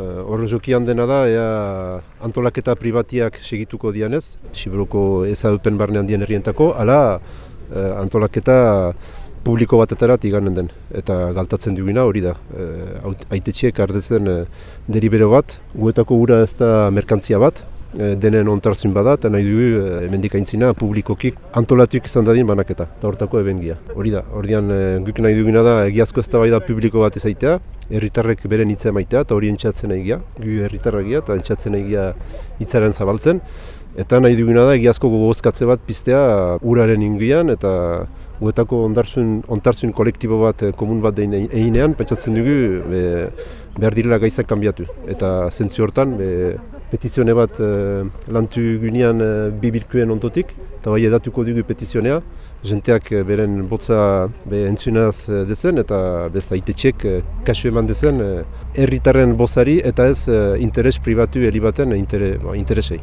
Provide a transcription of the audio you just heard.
Horren jokian dena da, ea antolaketa pribatiak segituko dianez, Sibroko ezagupen barnean dien herrientako, ala antolaketa publiko bateterat iganen den. Eta galtatzen duguna hori da. E, Aitetxiek ardezen e, deribero bat, guetako gura ez da merkantzia bat, e, denen ontarzun bada, eta nahi dugu e, emendik aintzina publikokik antolatuik izan dadin banaketa, eta hortako ebengia. Hori da, hori e, guk nahi duguna da egiazko da publiko bat ezaitea, herritarrek beren hitza maitea, eta hori entxatzen egia, gu herritarra egia, eta entxatzen egia hitzaren zabaltzen. Eta nahi duguna da egiazko gogozkatze bat piztea uraren ingian, eta guetako ontarzun kolektibo bat, eh, komun bat eginean, pentsatzen dugu be, behar direla gaizak kanbiatu. Eta zentzu hortan, be, petizione bat e, lantu gunean e, bibilkuen ontotik, eta bai edatuko dugu petizionea, jenteak beren botza be, entzunaz dezen, eta bez aitetxek kasu eman dezen herritarren bozari eta ez interes pribatu helibaten ba, interesei.